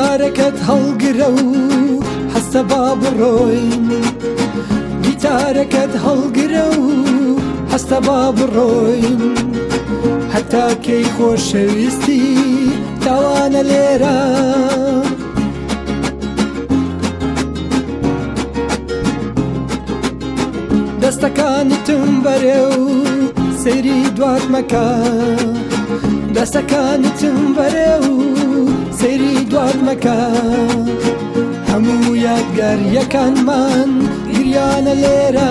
گیتارەکەت هەڵگرە و هەستە با بڕۆین. گیتارەکەت هەڵگرە و هەستە با بڕۆین. هەتا کەی خۆشەویستی تاوانە لێرە. دەستەکانتم بەرێ و سەیری دوات مەکە. دەستەکانتم بەرێ و سەیری دوات مەکە هەموو یادگاریەکانمان گریانە لێرە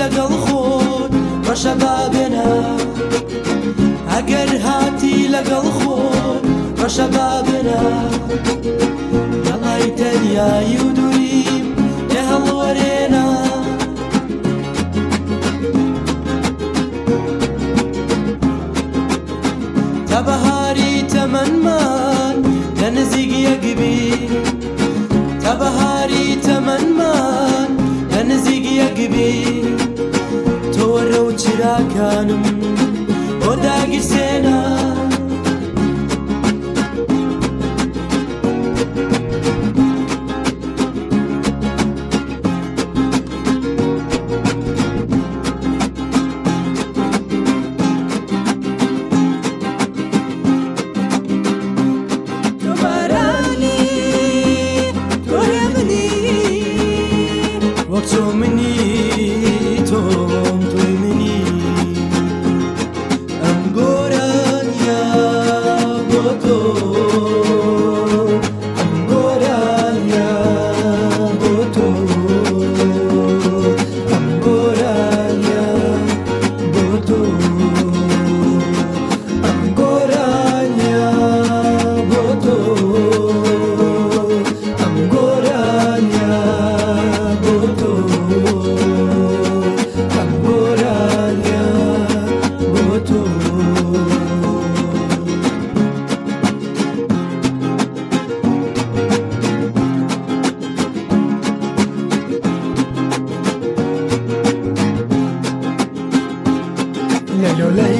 لەگەڵ خۆت بەشە بابێنە ئەگەر هاتی لەگەڵ خۆت بەشە بابێنە دەڵای تەریایی و و چراکانم بۆ داگیرسێنە تۆ Oh.